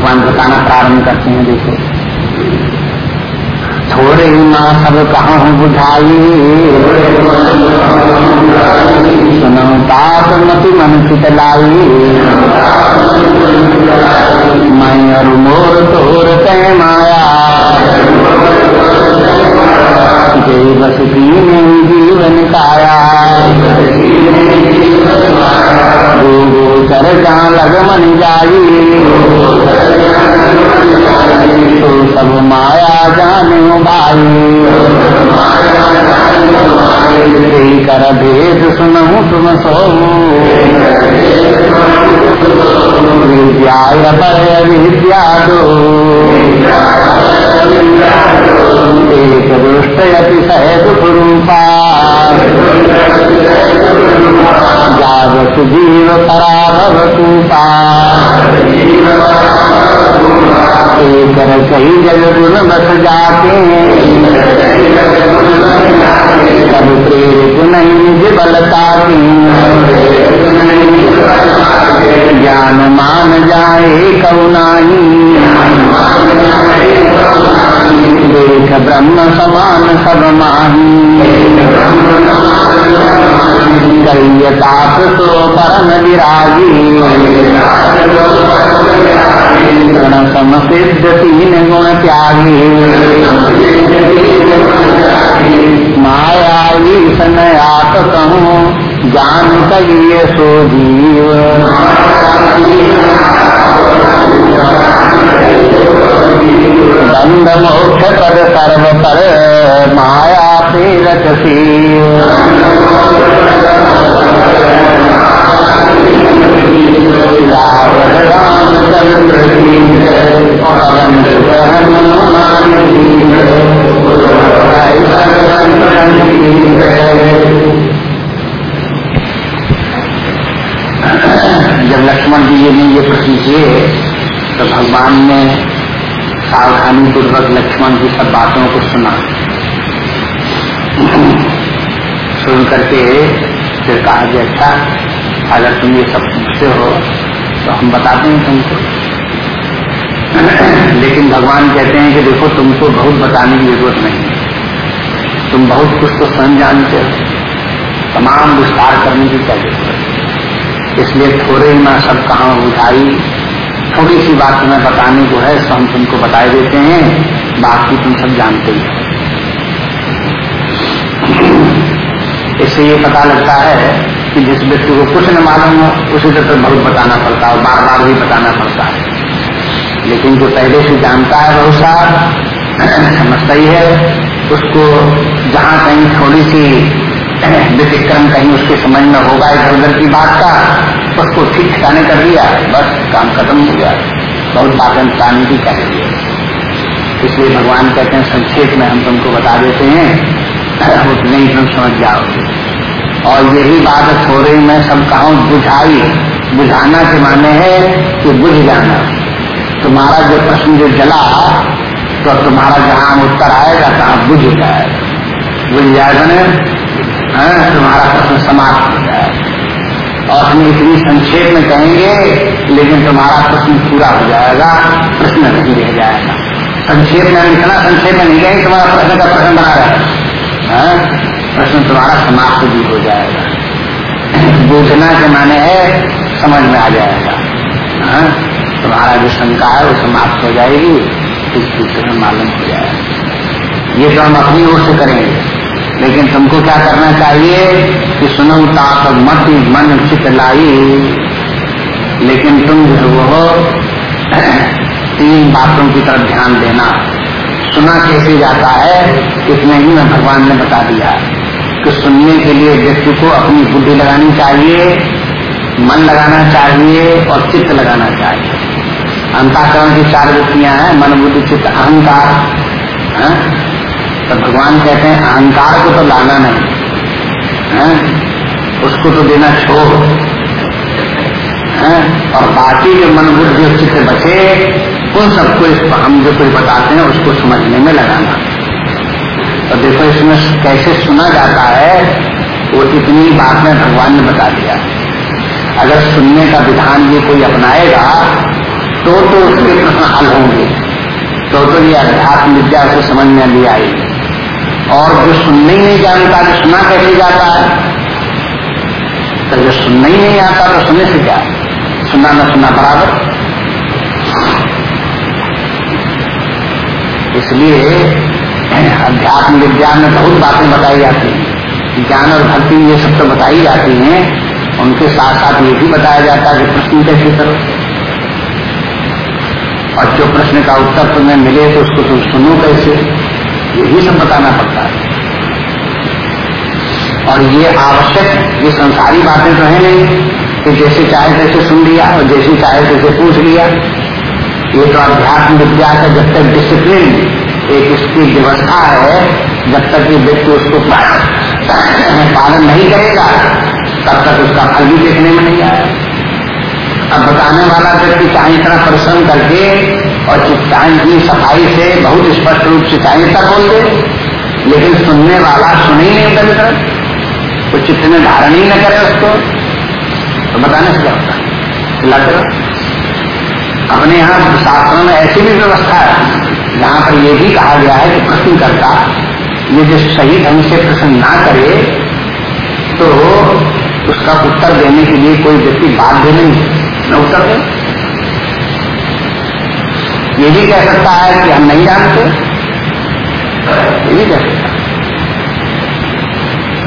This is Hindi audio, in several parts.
भगवान बताना प्रारंभ करते हैं, देखो। थोड़े ही माँ सब कहा बुझाई। सुनो पाप मति मन चितलाई मैं और मोर तोर तय माया। जय बस में जीवन काया। गो गोचर जहाँ लग मन जाई। तो सब माया जाने भाई कर भेद सुनहु तुम विद्या विद्या दो एक दुष्ट अतिशय दुख रूपा जागत जीव पराभव तूपा एक कहीं जल गुण बस जाते सब प्रेरित नहीं निज बलता ज्ञान मान जाए कौनाई देख ब्रह्म समान सब माही। कैताप तो परम विरागी। गुण समसिद्ध तीन गुण त्यागी। माया सनयात कहूँ, जान कहिए सो जीव। दंड मोक्ष पद सर्व पर माया रामचंद्र जब लक्ष्मण जी ने ये प्रश्न किए तो भगवान ने सावधानी पूर्वक लक्ष्मण की सब बातों को सुना। सुन करके फिर कहा कि अच्छा अगर तुम ये सब पूछते हो तो हम बताते हैं तुमको। लेकिन भगवान कहते हैं कि देखो, तुमको बहुत बताने की ज़रूरत नहीं है। तुम बहुत कुछ तो समझ जानते हो। तमाम विस्तार करने की क्या ज़रूरत है? इसलिए थोड़े मैं सब कहा बुझाई थोड़ी सी बात तुम्हें बताने को है तो हम तुमको बताए देते हैं। बाकी तुम सब जानते ही इससे ये पता लगता है कि जिस व्यक्ति को कुछ न मालूम हो, उसी तरह तो बहुत बताना पड़ता है बार बार भी बताना पड़ता है। लेकिन जो पहले से जानता है बहुत सार समझता ही है, उसको जहाँ कहीं थोड़ी सी व्यतिक्रम कहीं उसके समझ में होगा, इधर उधर की बात का, उसको ठीक ठिकाने कर दिया, बस काम खत्म हो गया। बहुत बातें बताने की कह रही है। इसलिए भगवान कहते हैं, संक्षेप में हम तुमको बता देते हैं उतने ही तुम समझ जाओगे। और यही बात थोड़े में सब कहा बुझाई, बुझाना के माने है कि बुझ जाना। तुम्हारा जो प्रश्न जो जला तो तुम्हारा जहाँ उत्तर आएगा, तहां बुझ जाएगा। बुझ जाएगा तुम्हारा प्रश्न समाप्त हो जाएगा और हम इतनी संक्षेप में कहेंगे लेकिन तुम्हारा प्रश्न पूरा हो जाएगा प्रश्न नहीं रह जाएगा। संक्षेप में इतना संक्षेप में नहीं कहेंगे तुम्हारा प्रश्न का प्रश्न बना रहेगा हाँ, प्रश्न तुम्हारा समाप्त भी हो जाएगा। बूझना के माने है समझ में आ जाएगा। हाँ, तुम्हारा जो शंका है वो समाप्त हो जाएगी इस सूत्र में मालूम हो जाएगा। ये तो हम अपनी ओर से करेंगे। लेकिन तुमको क्या करना चाहिए कि सुनो ताप मत मन चित लाई। लेकिन तुम जो वो तीन बातों की तरफ़ ध्यान देना। सुना कैसे जाता है इतने ही में भगवान ने बता दिया। कि सुनने के लिए व्यक्ति को अपनी बुद्धि लगानी चाहिए, मन लगाना चाहिए और चित्त लगाना चाहिए। अंताकरण की चार वृत्तियाँ हैं, मन बुद्धि, चित्त, अहंकार। है? तो भगवान कहते हैं, अहंकार को तो लाना नहीं, है? उसको तो देना छोड़। है? और बाकी जो मन बुद्धि चित्त बचे, उन सबको हम जो कुछ बताते हैं, उसको समझने में लगाना। तो देखो, इसमें कैसे सुना जाता है, वो इतनी बात में भगवान ने बता दिया। अगर सुनने का विधान ये कोई अपनाएगा तो तो उसके प्रश्न हल होंगे। तो तो ये अध्यात्म विद्या से समझ में नहीं आएगी। और जो सुनने ही नहीं जानता तो सुना कैसे जाता है? तो जो सुनना ही नहीं आता तो सुनने से क्या? सुना न सुना बराबर। इसलिए अध्यात्म विज्ञान में बहुत बातें बताई जाती हैं। ज्ञान और भक्ति ये सब तो बताई जाती हैं। उनके साथ साथ ये भी बताया जाता है कि प्रश्न कैसे करो। और जो प्रश्न का उत्तर तुम्हें मिले तो उसको तुम सुनो कैसे? यही सब बताना पड़ता है। और ये आवश्यक, ये संसारी बातें तो है नहीं, कि जैसे चाहे तैसे सुन लिया और जैसे चाहे तैसे पूछ लिया। ये तो अध्यात्म विद्या का जब तक डिसिप्लिन एक इसकी व्यवस्था है, जब तक ये व्यक्ति उसको पालन नहीं करेगा, तब तक उसका फल भी देखने में नहीं आया अब बताने वाला व्यक्ति चाहे इतना परिश्रम करके और चाहे की सफ़ाई से बहुत स्पष्ट रूप से चाहे तक बोल दे। लेकिन सुनने वाला सुने ही नहीं उधर तरफ़ तो चित्त में धारण ही न करे उसको। तो बताने से क्या होता है? अपने यहाँ शास्त्रों में ऐसी भी व्यवस्था है, जहाँ पर यह भी कहा गया है कि प्रश्न करता ये जो सही ढंग से प्रश्न ना करे तो उसका उत्तर देने के लिए कोई व्यक्ति बाध्य नहीं न उत्तर दे। ये भी कह सकता है कि हम नहीं जानते। ये भी कह सकता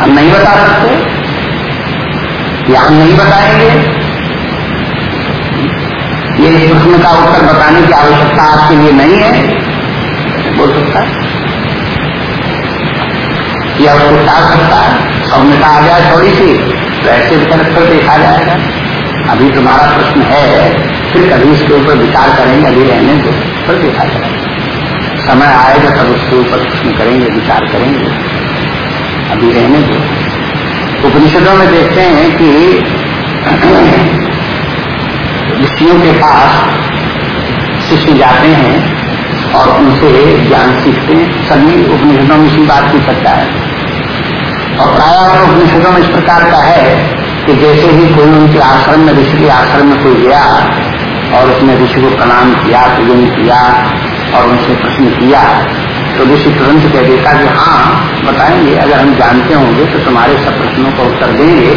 हम नहीं बता सकते। या हम नहीं बताएँगे। ये प्रश्न का उत्तर बताने की आवश्यकता आपके लिए नहीं है। बोल सकता है। या उसको टाल सकता है। सौम्यता आ जाए थोड़ी सी। तो ऐसे पर देखा जाएगा। अभी तुम्हारा प्रश्न है। फिर कभी इसके ऊपर विचार करेंगे, अभी रहने दो। फिर देखा जाएगा समय आएगा, तब उसके ऊपर प्रश्न करेंगे, विचार करेंगे। अभी रहने दो। उपनिषदों में देखते हैं कि ऋषियों के पास शिष्य जाते हैं और उनसे ज्ञान सीखते हैं। सभी उपनिषदों में इसी बात की चर्चा है। और प्राय उपनिषदों में इस प्रकार का है कि जैसे ही कोई उनके आश्रम में, ऋषि के आश्रम में कोई गया और उसने ऋषि को प्रणाम किया पूजन किया और उनसे प्रश्न किया। तो ऋषि तुरंत कह देता कि हाँ बताएँगे, अगर हम जानते होंगे तो तुम्हारे सब प्रश्नों का उत्तर देंगे।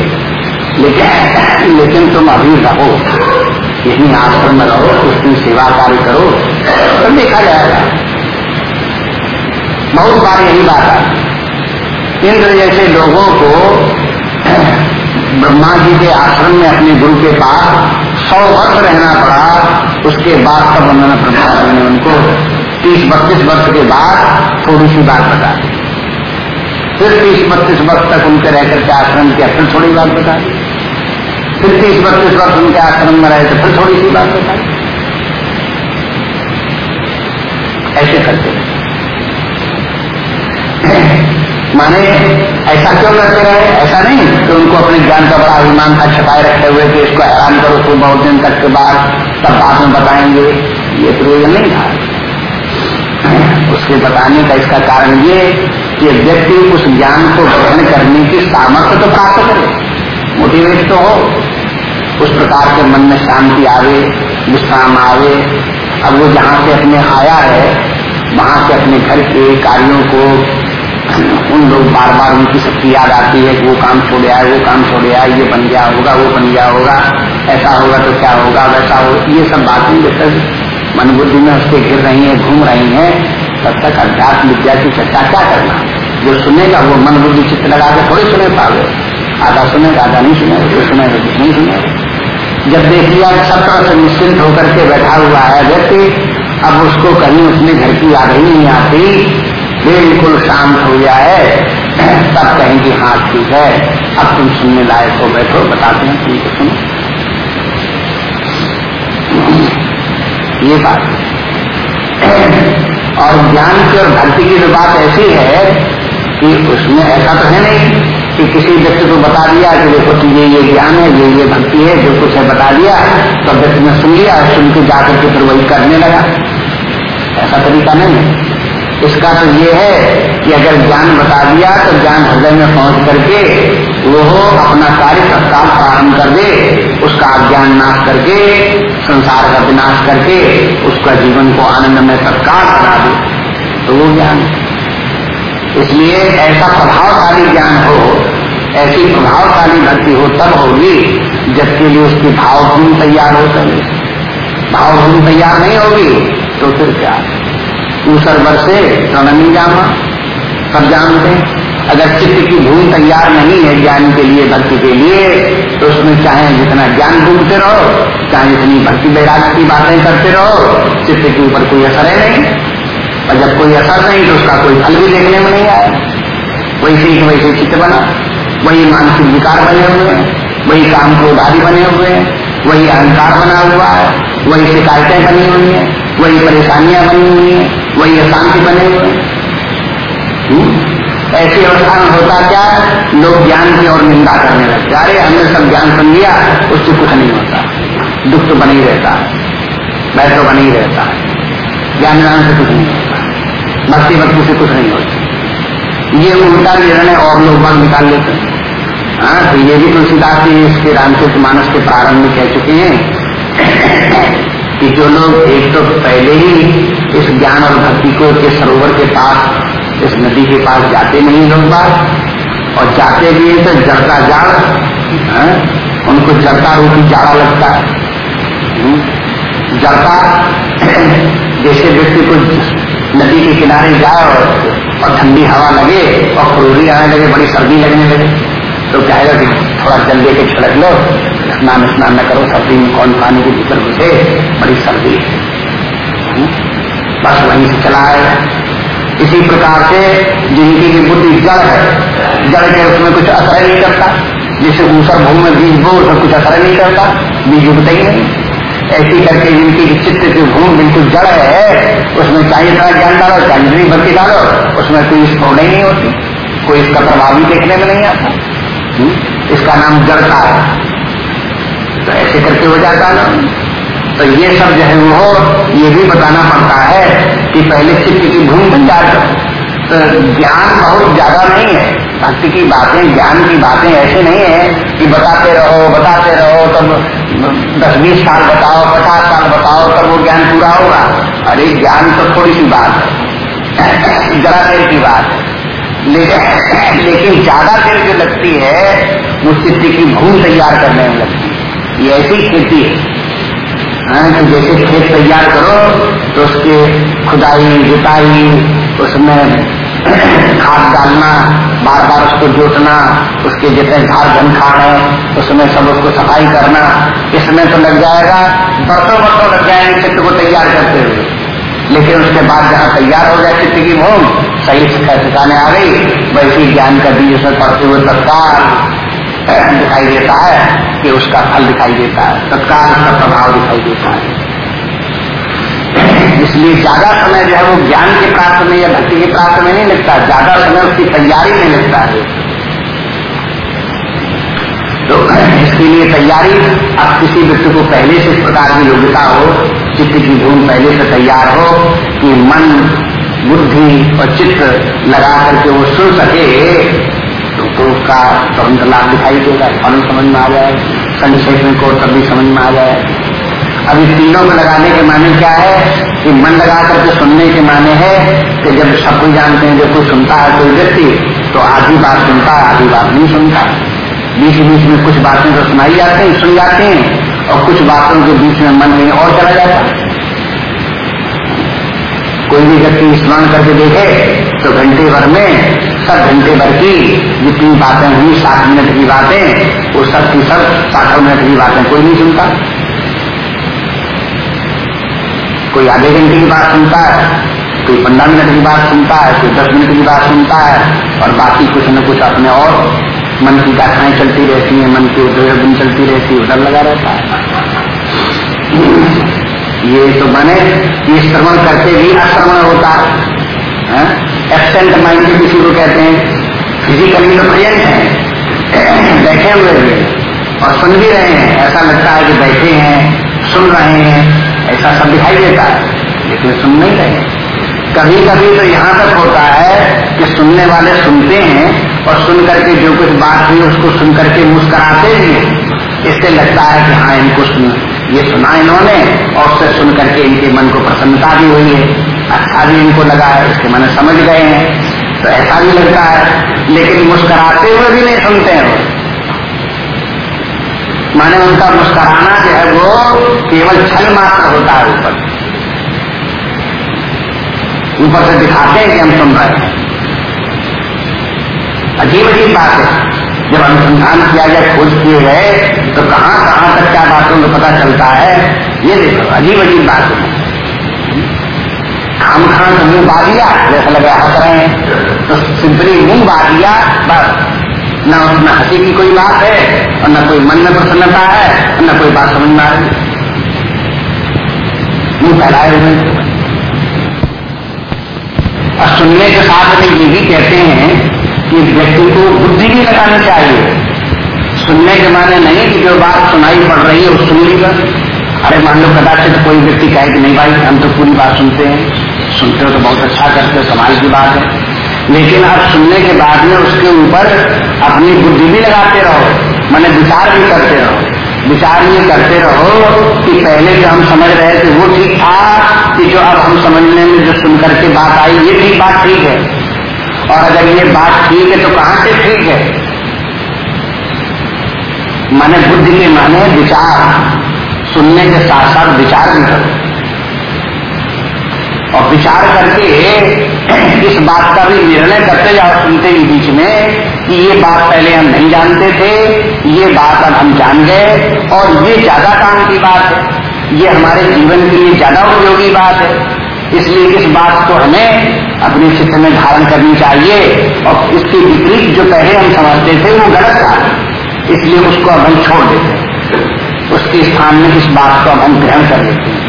लेकिन लेकिन तुम अभी रहो, यही आश्रम में रहो कुछ दिन सेवा कार्य करो। तो देखा जाएगा। बहुत बार यही बात है इंद्र जैसे लोगों को ब्रह्मा जी के आश्रम में अपने गुरु के पास सौ वर्ष रहना पड़ा। उसके बाद तब उन्होंने जी ने उनको तीस बत्तीस वर्ष के बाद थोड़ी सी बात बता दी। फिर तीस बत्तीस वर्ष तक उनके रहकर के आश्रम किया, फिर थोड़ी बात बता दी। फिर तीस बत्तीस वर्ष उनके आश्रम में रहे तो फिर थोड़ी सी बात बताई ऐसे करते माने, ऐसा क्यों करते रहे ऐसा नहीं कि उनको अपने ज्ञान का बड़ा अभिमान था, छपाए रखते हुए कि इसको हैरान करो तो बहुत दिन तक के बाद तब बाद में बताएँगे। ये प्रयोजन नहीं था। उसके बताने का इसका कारण ये कि व्यक्ति उस ज्ञान को ग्रहण करने की सामर्थ्य तो प्राप्त करे। मोटिवेट तो हो। उस प्रकार के मन में शांति आवे, विश्राम आवे। अब वो जहाँ से अपने आया है, वहाँ से अपने घर के कार्यों को उन लोग बार बार उनकी शक्ति याद आती है कि वो काम छोड़े आए, वो काम छोड़े आए, ये बन गया होगा, वो बन गया होगा, ऐसा होगा तो क्या होगा, वैसा हो, ये सब बातें जब तक मन बुद्धि में उसके घिर रही है, घूम रही है, तब तक अध्यात्म विद्या की चर्चा क्या करना? जो सुनेगा वो मन बुद्धि चित्त लगा के थोड़ी सुने पावे। आधा सुनेगा, आधा नहीं सुनेगा, जो सुनेगा कुछ नहीं सुनेगा। जब देख लिया सब तरह से निश्चिंत होकर के बैठा हुआ है व्यक्ति, अब उसको कहीं उसने घर की याद ही नहीं आती। बिल्कुल शांत हो गया है। तब कहेंगे हाँ ठीक है। अब तुम सुनने लायक हो, बैठो, बताते हैं तुमको सुनो। ये बात। और ज्ञान की और भक्ति की जो बात ऐसी है कि उसमें ऐसा तो है नहीं कि किसी व्यक्ति को बता दिया कि देखो तुझे ये ज्ञान है, ये ये भक्ति है, जो कुछ है बता दिया तो व्यक्ति ने सुन लिया सुन के जाकर के फिर वही करने लगा। ऐसा तरीका नहीं है। इसका तो ये है कि अगर ज्ञान बता दिया तो ज्ञान हृदय में पहुँच करके वो अपना कार्य तत्काल प्रारंभ कर दे, उसका अज्ञान नाश करके, संसार का विनाश करके, उसका जीवन को आनंद में तत्काल बना दे। तो वो ज्ञान इसलिए ऐसा प्रभावशाली ज्ञान हो, ऐसी प्रभावशाली भक्ति हो, तब होगी, जबकि लिए उसकी भावभूमि तैयार हो सके। भावभूमि तैयार नहीं होगी तो फिर क्या? ऊसर बरसे नहीं जामा। सब जानते हैं। अगर चित्त की भूमि तैयार नहीं है ज्ञान के लिए, भक्ति के लिए तो उसमें चाहे जितना ज्ञान ढूंढते रहो, चाहे जितनी भक्ति वैराग की बातें करते रहो, चित्त के ऊपर कोई असर है नहीं। और जब कोई असर नहीं तो उसका कोई फल भी देखने में नहीं आया। वैसे ही वैसे चित्त बना। वही मानसिक विकार बने हुए हैं। वही काम को उधारी बने हुए हैं। वही अहंकार बना हुआ है। वही शिकायतें बनी हुई हैं। वही परेशानियाँ बनी हुई हैं। वही अशांति बने। हुए हम्म? ऐसी अवस्था में होता क्या? लोग ज्ञान की और निंदा करने लगते अरे, हमने सब ज्ञान सुन लिया, उससे कुछ नहीं होता। दुख तो बन ही रहता है। वह तो बन ही रहता है। ज्ञान ज्ञान से कुछ नहीं होता। भक्ति भक्ति से कुछ नहीं होता। ये उल्टा निर्णय और लोग बाग निकाल लेते हैं। हाँ तो ये भी तुलसीदास जी इसके रामचरित मानस के प्रारंभ में कह चुके हैं। कि जो लोग एक तो पहले ही इस ज्ञान और भक्ति को के सरोवर के पास इस नदी के पास जाते नहीं लोग बात और जाते भी हैं तो जड़ता जाड़ उनको जड़ता रूपी जाड़ा लगता है। हम्म, जड़ता जैसे व्यक्ति को नदी के किनारे जाए और, ठंडी हवा लगे और खरोरी आने लगे बड़ी सर्दी लगने लगे तो कहेगा कि थोड़ा जल दे के छिड़क लो। स्नान स्नान न करो सर्दी में कौन पानी के भीतर घुसे? बड़ी सर्दी। है हम्म, बस वहीं से चला आएगा इसी प्रकार से जिनकी की बुद्धि जड़ है जड़ के उसमें कुछ असर नहीं करता। जिसे ऊसर भूमि में बीज बो उसमें कुछ असर नहीं करता। बीज उगता ही नहीं। ऐसी करके जिनकी चित्त की भूमि बिल्कुल जड़ है उसमें चाहिए इतना ज्ञान डालो चाहे जितनी भक्ति डालो उसमें कोई स्फोड़ नहीं होती। कोई इसका प्रभाव भी देखने में नहीं आता। इसका नाम जड़ता है। तो ऐसे करके हो जाता ना तो ये सब जो है वो, ये भी बताना पड़ता है कि पहले चित्त की भूमि जाए तो ज्ञान बहुत ज़्यादा नहीं है। भक्ति की बातें, ज्ञान की बातें ऐसे नहीं है कि बताते रहो बताते रहो, तब दस बीस साल बताओ, पचास साल बताओ, तब वो ज्ञान पूरा होगा। अरे, ज्ञान तो थोड़ी सी बात है। जरा देर की बात है। लेकिन लेकिन ज़्यादा देर जो लगती है, वो चित्त की भूमि तैयार करने में लगती है। ये ऐसी खेती है। कि जैसे खेत तैयार करो तो उसके खुदाई, जुताई, उसमें खाद डालना बार बार उसको जोतना, उसके जितने घास झनखाड़ है, उसमें सब उसको सफ़ाई करना, इसमें तो लग जाएगा, बरसों बरसों लग जाएँगे चित्र को तैयार करते हुए। लेकिन उसके बाद जहाँ तैयार हो जाए चित्र की भूम, सही ठिकाने आ गई, वैसी ज्ञान का बीज उसमें पड़ते हुए तत्काल दिखाई देता है कि उसका फल दिखाई देता है तत्काल उसका प्रभाव दिखाई देता है। इसलिए ज़्यादा समय जो है वो ज्ञान के प्राप्त में या भक्ति के प्राप्त में नहीं लगता, ज़्यादा समय उसकी तैयारी में लगता है। तो इसके लिए तैयारी अब किसी व्यक्ति को पहले से इस प्रकार की योग्यता हो, चित्त की धूम पहले से तैयार हो, कि मन, बुद्धि और चित्त लगा करके वो सुन सके तो उसका तुरंत लाभ दिखाई देगा, फल समझ में आ जाए संक्षेप में को तब समझ में आ जाए। अभी तीनों में लगाने के माने क्या है? कि मन लगा करके सुनने के माने है कि जब सब कोई जानते हैं, जब कोई सुनता है कोई व्यक्ति तो आधी बात सुनता है, आधी बात नहीं सुनता। बीच बीच में कुछ बातें तो सुनाई जाते हैं, सुन जाते हैं, और कुछ बातों के बीच में मन में और चला जाता कोई भी व्यक्ति स्मरण करके देखे तो घंटे भर में सब घंटे भर की जितनी बातें हुई, सात मिनट की बातें वो सब की सब साठों मिनट की बातें, कोई नहीं सुनता। कोई आधे घंटे की बात सुनता है, कोई पंद्रह मिनट की बात सुनता है, कोई दस मिनट की बात सुनता है, और बाकी कुछ न कुछ अपने और मन की गाथाएँ चलती रहती हैं, मन की उधर दिन चलती रहती है, उधर लगा रहता है। ये तो बने, ये श्रवण करके भी अश्रवण होता है? एबसेंट माइंड किसी को कहते हैं। फिजिकली तो प्रेजेंट है। बैठे हुए हैं और सुन भी रहे हैं। ऐसा लगता है कि बैठे हैं, सुन रहे हैं। ऐसा सब दिखाई देता है, लेकिन सुन नहीं रहे। कभी कभी तो यहाँ तक होता है कि सुनने वाले सुनते हैं और सुन करके जो कुछ बात हुई उसको सुन करके मुस्कराते भी इससे लगता है कि हाँ इनको सुन, ये सुना इन्होंने और उससे सुन करके इनके मन को प्रसन्नता भी हुई है। भी इनको लगा है, उसके मन समझ गए हैं। तो ऐसा भी लगता है, लेकिन मुस्कुराते हुए भी नहीं सुनते हैं माने उनका मुस्कुराना जो है वो केवल छल मात्र होता है ऊपर। ऊपर से दिखाते हैं कि हम सुन रहे हैं। अजीब अजीब बात। है जब अनुसंधान किया गया, खोज किए गए तो कहाँ कहाँ तक क्या बातों को पता चलता है, ये देखो, अजीब अजीब बात। है खाम खान मुँह बादिया जैसा लगा हंस रहे हैं। तो सिंपली मुँह बादिया बस। न उसमें हँसी की कोई बात है, और न कोई मन में प्रसन्नता है, और न कोई बात समझ में आ रही मुँह फैलाए हुए। और सुनने के साथ में ये भी कहते हैं कि व्यक्ति को बुद्धि भी लगानी चाहिए। सुनने के माने नहीं कि जो बात सुनाई पड़ रही है, वो सुन ली अरे मान लो कदाचित कोई व्यक्ति कहे कि नहीं भाई, हम तो पूरी बात सुनते हैं। सुनते हो तो बहुत अच्छा करते हो कमाल की बात है। लेकिन आप सुनने के बाद में उसके ऊपर अपनी बुद्धि भी लगाते रहो, मैंने विचार भी करते रहो। विचार ये करते रहो कि पहले जो हम समझ रहे थे वो ठीक था, कि जो अब हम समझने में जो सुन करके बात आई, ये ठीक बात ठीक है। और अगर ये बात ठीक है तो कहाँ से ठीक है? मैंने बुद्धि के माने विचार, सुनने के साथ साथ विचार भी करो। और विचार करके इस बात का भी निर्णय करते जाओ, सुनते ही बीच में कि ये बात पहले हम नहीं जानते थे, ये बात अब हम जान गए और ये ज़्यादा काम की बात है। ये हमारे जीवन के लिए ज़्यादा उपयोगी बात है। इसलिए इस बात को हमें अपने चित्त में धारण करनी चाहिए और इसके विपरीत जो पहले हम समझते थे, वो गलत था। इसलिए उसको अब हम छोड़ देते उसके स्थान में इस बात को अब हम ग्रहण कर लेते हैं।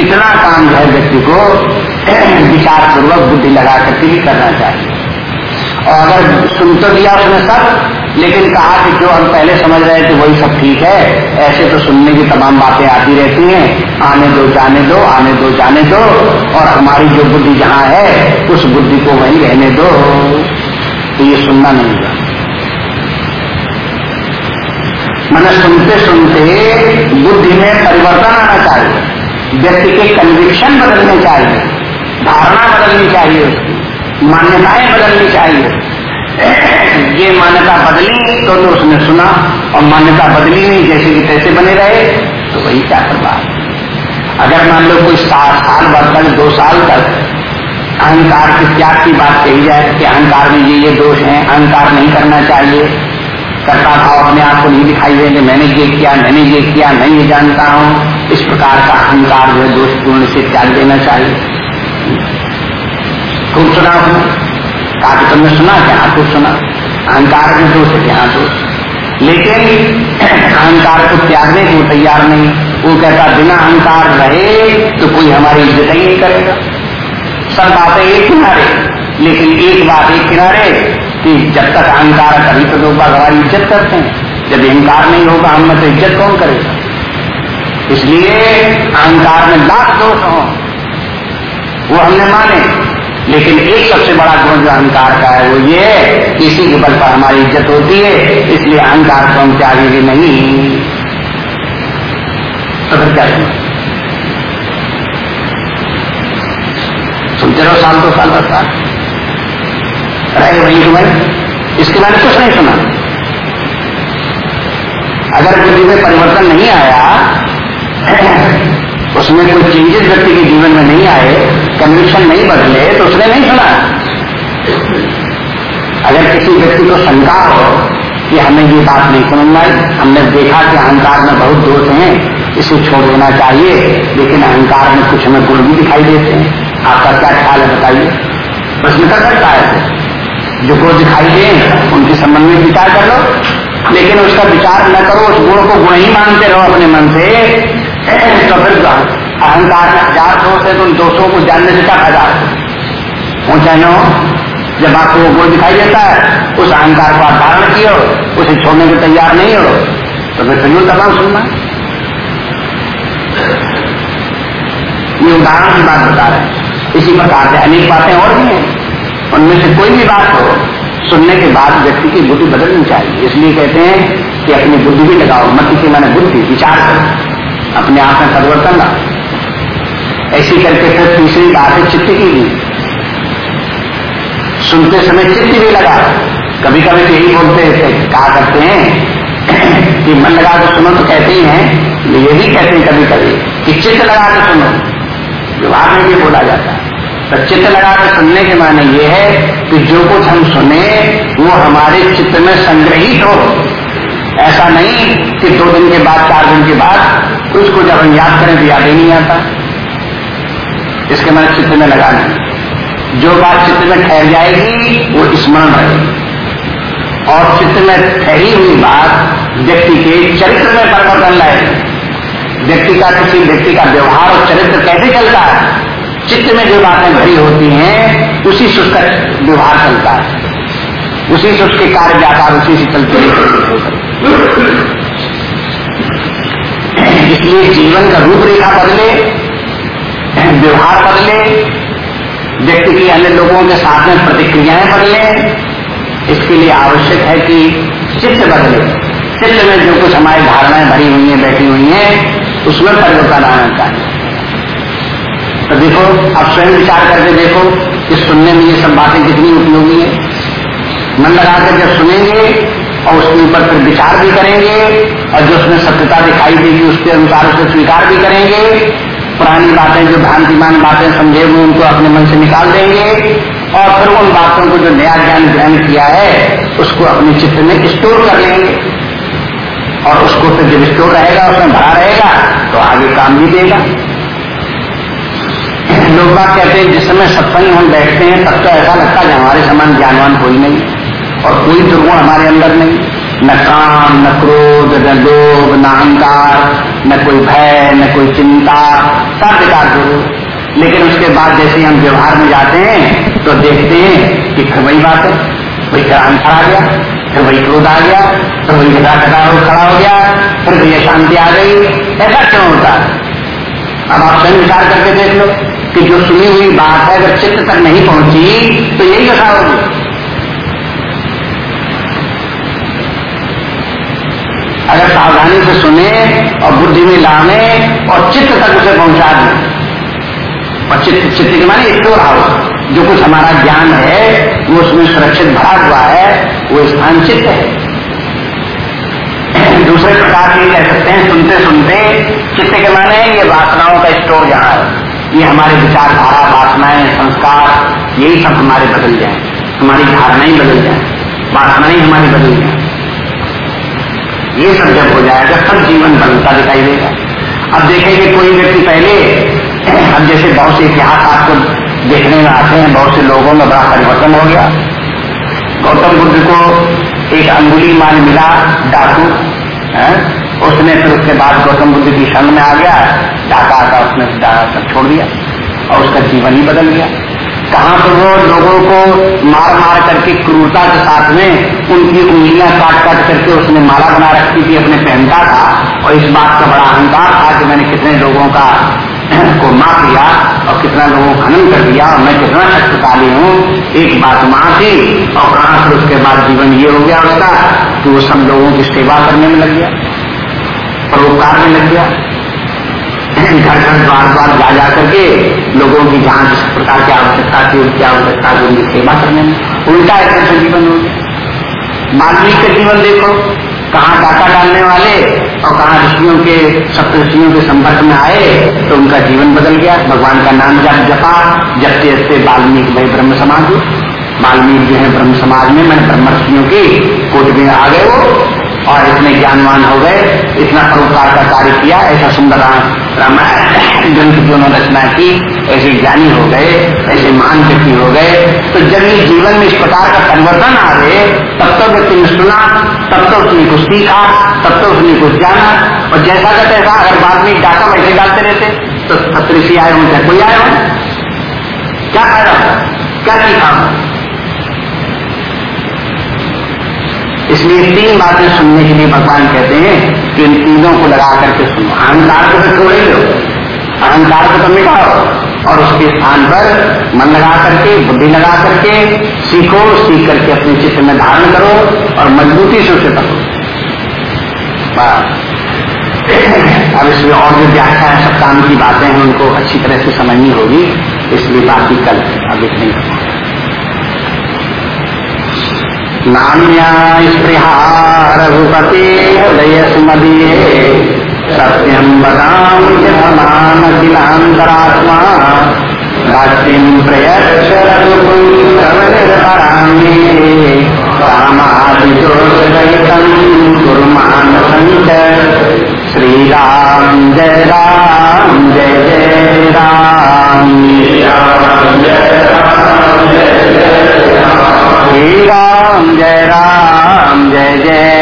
इतना काम जो है व्यक्ति को विचार पूर्वक बुद्धि लगा करके भी करना चाहिए। और अगर सुन तो दिया उसने सब, लेकिन कहा कि जो हम पहले समझ रहे थे वही सब ठीक है, ऐसे तो सुनने की तमाम बातें आती रहती हैं, आने दो, जाने दो, आने दो, जाने दो, और हमारी जो बुद्धि जहाँ है, उस बुद्धि को वहीं रहने दो। तो ये सुनना नहीं होगा। मैंने सुनते सुनते बुद्धि में परिवर्तन आना चाहिए। व्यक्ति के कन्विक्शन बदलने चाहिए, धारणा बदलनी चाहिए, मान्यताएँ बदलनी चाहिए। ये मान्यता बदली तो तो उसने सुना, और मान्यता बदली नहीं, जैसे कि तैसे बने रहे तो वही क्या करवा अगर मान लो कोई सात साल भर तक, दो साल तक अहंकार के त्याग की बात कही जाए, कि अहंकार में ये ये दोष है, अहंकार नहीं करना चाहिए। करता भाव अपने आप को नहीं दिखाई देंगे मैंने ये किया, मैंने ये किया, मैं ये जानता हूँ। इस प्रकार का अहंकार जो है, दोषपूर्ण से त्याग देना चाहिए। खूब सुना हूँ। कहा तुमने सुना क्या हाँ कुछ सुना। अहंकार में दोष है यहाँ दोष। लेकिन अहंकार को त्यागने को तैयार नहीं। वो कहता, बिना अहंकार रहे तो कोई हमारी इज़्ज़त ही नहीं करेगा। सब बातें एक किनारे, लेकिन एक बात एक किनारे कि जब तक अहंकार कभी तो लोग हमारी इज़्ज़त करते हैं। जब अहंकार नहीं होगा, हम तो इज़्ज़त कौन करेगा? इसलिए अहंकार में लाख दोष हो, वो हमने माने। लेकिन एक सबसे बड़ा गुण जो अहंकार का है, वो ये इसी के बल पर हमारी इज़्ज़त होती है, इसलिए अहंकार को हम त्यागेंगे नहीं। तो क्या करना सुनते रहो साल दो साल दस साल। रहे वही तुम्हें इसके बारे में कुछ नहीं सुना। अगर बुद्धि में परिवर्तन नहीं आया उसमें कोई चेंजेस व्यक्ति के जीवन में नहीं आए कन्विक्शन नहीं बदले तो उसने नहीं सुना। अगर किसी व्यक्ति को शंका हो कि हमें ये बात नहीं आई हमने देखा कि अहंकार में बहुत दोष हैं, इसे छोड़ देना चाहिए, लेकिन अहंकार में कुछ हमें गुण भी दिखाई देते हैं। आपका क्या ख्याल है, बताइए। प्रश्न कर सकता है। जो गुण दिखाई दे, उनके संबंध में विचार कर लो। लेकिन उसका विचार न करो, उस गुण को गुण ही मानते रहो अपने मन से। अहंकार में हज़ार दोष है तो उन दोषों को जानने से क्या फ़ायदा न हो जब आपको वो गुण दिखाई देता है, उस अहंकार को आप धारण किए हो, उसे छोड़ने को तैयार नहीं हो तो फिर संयोग तमाम सुनना ये उदाहरण की बात बता रहे इसी प्रकार से अनेक बातें और भी हैं। उनमें से कोई भी बात हो, सुनने के बाद व्यक्ति की बुद्धि बदलनी चाहिए। इसलिए कहते हैं कि अपनी बुद्धि भी लगाओ, मत की मैंने बुद्धि, विचार करो। अपने आप में परिवर्तन ला। ऐसी करके फिर तीसरी बात है चित्त की भी। सुनते समय चित्त भी लगा। कभी कभी तो यही बोलते कहा करते हैं? कि मन लगा के सुनो तो कहते ही हैं ये भी कहते हैं कभी कभी कि चित्त लगा के सुनो। विवाह में भी बोला जाता है। तो चित्त लगा के सुनने के माने ये है कि जो कुछ हम सुने, वो हमारे चित्त में संग्रहित हो। ऐसा नहीं कि दो दिन के बाद, चार दिन के बाद उसको जब हम याद करें तो याद ही नहीं आता। इसके माने चित्र में लगा लगाना जो बात चित्र में ठहर जाएगी, वो स्मरण रहेगी और चित्र में ठहरी हुई बात व्यक्ति के चरित्र में परिवर्तन लाएगी व्यक्ति का किसी व्यक्ति का व्यवहार और चरित्र कैसे चलता है? चित्त में जो बातें भरी होती हैं, उसी से उसका व्यवहार चलता है। उसी से उसके कार्य व्यापार उसी से चलते इसलिए जीवन का रूपरेखा बदले व्यवहार बदले, व्यक्ति की अन्य लोगों के साथ में प्रतिक्रियाएँ बदले, इसके लिए आवश्यक है कि चित्त बदले। चित्त में जो कुछ हमारी धारणाएँ भरी हुई हैं, बैठी हुई हैं, उसमें परिवर्तन आना चाहिए। तो देखो, आप स्वयं विचार करके देखो कि सुनने में ये सब बातें कितनी उपयोगी है। मन लगाकर जब सुनेंगे और उसके ऊपर फिर विचार भी करेंगे, और जो उसमें सत्यता दिखाई देगी, उसके अनुसार उसे स्वीकार भी करेंगे। पुरानी बातें जो भ्रांतिमान बातें समझे वो उनको अपने मन से निकाल देंगे। और फिर उन बातों को जो नया ज्ञान ग्रहण किया है, उसको अपने चित्र में स्टोर कर लेंगे। और उसको फिर जब स्टोर रहेगा, उसमें भरा रहेगा तो आगे काम भी देगा। लोग बात कहते हैं, जिस समय सत्संग हम बैठते हैं, तब तो ऐसा लगता है हमारे समान ज्ञानवान कोई नहीं। और कोई दुर्गुण हमारे अंदर नहीं। न काम, न क्रोध, न लोभ, न अहंकार, न कोई भय, न कोई चिंता, सब विकार दुर्गुण लेकिन उसके बाद जैसे हम व्यवहार में जाते हैं तो देखते हैं कि फिर वही बात है। वही अहंकार आ गया, फिर वही क्रोध आ गया, फिर वही घटा घटा खड़ा हो गया, फिर वही अशांति आ गई। ऐसा क्यों होता है? अब आप स्वयं विचार करके देख लो कि जो सुनी हुई बात है, अगर चित्त तक नहीं पहुँची तो यही कथा होगी। सावधानी से सुने और बुद्धि में लाने और चित्त तक उसे पहुँचा दें। और चित्त चित्त के माने स्टोर हाउस, जो कुछ हमारा ज्ञान है, वो उसमें सुरक्षित भरा हुआ है, वो स्थान चित्त है। दूसरे प्रकार से कह सकते हैं, सुनते सुनते, चित्त के माने ये वासनाओं का स्टोर जहाँ है। ये हमारे विचारधारा, वासनाएँ, संस्कार, यही सब हमारे बदल जाए हमारी धारणाएँ बदल जाए वासनाएँ हमारी बदल जाए ये सब जब हो जाएगा, तब जीवन बदलता दिखाई देगा। अब देखेंगे कोई व्यक्ति पहले, अब जैसे बहुत से इतिहास आपको देखने में आते हैं, बहुत से लोगों में बड़ा परिवर्तन हो गया। गौतम बुद्ध को एक अंगुली मान मिला डाकू उसने फिर उसके बाद गौतम बुद्ध की संग में आ गया, डाका आका उसने सब छोड़ दिया और उसका जीवन ही बदल गया। कहाँ तो वो लोगों को मार मार करके क्रूरता के साथ में उनकी उंगलियाँ काट काट करके उसने माला बना रखी थी अपने पहनता था और इस बात का बड़ा अहंकार था कि मैंने कितने लोगों का को मार दिया और कितना लोगों को खनन कर दिया और मैं कितना शक्तिशाली हूँ। एक बात माँ थी और कहा फिर उसके बाद जीवन ये हो गया उसका कि वो सब लोगों की सेवा करने में लग गया, परोपकार में लग गया। घर घर द्वार द्वार जा जा करके लोगों की जहाँ जिस प्रकार की आवश्यकता थी उनकी आवश्यकता की उनकी सेवा करने में। उल्टा ऐसा जीवन हो गया। मानवीय का जीवन देखो, कहाँ डाका डालने वाले और कहाँ ऋषियों के, सप्त ऋषियों के संपर्क में आए तो उनका जीवन बदल गया। भगवान का नाम जब जपा, जपते जपते वाल्मीकि भाई ब्रह्म समाज वाल्मीकि जो है ब्रह्म समाज में, मैंने ब्रह्म ऋषियों की कोट में आ गए वो। और इतने ज्ञानवान हो गए। इतना परोपकार का कार्य किया, ऐसा सुंदर रामायण, ग्रंथ की उन्होंने रचना की, ऐसे ज्ञानी हो गए, ऐसे महान व्यक्ति हो गए। तो जब ये जीवन में इस प्रकार का परिवर्तन आ गए तब तो व्यक्ति ने सुना, तब तो उसने कुछ सीखा, तब तो उसने कुछ जाना। और जैसा का तैसा अगर बाद में डाटा वैसे डालते रहते तो सतृषि आए होंगे, कोई आए हो क्या फ़ायदा क्या सीखा इसलिए तीन बातें सुनने के लिए भगवान कहते हैं कि इन तीनों को लगा करके सुनो अहंकार को तो छोड़े लो। अहंकार को तो मिटाओ और उसके स्थान पर मन लगा करके, बुद्धि लगा करके, सीखो, सीख करके अपने चित्र में धारण करो और मजबूती से उसे करो अब इसमें और जो व्याख्या है सब काम की बातें हैं, उनको अच्छी तरह से समझनी होगी, इसलिए बाकी कल अभी नहीं नान्या स्पृहा हृदय सुमदीय सत्यम बदाम समान किलांतरात्मा भक्तिम प्रयक्ष रघुपुरामी रामादिदोषरहितम कुर्मान संच श्री राम जय राम, जय जय राम। श्री राम जय जय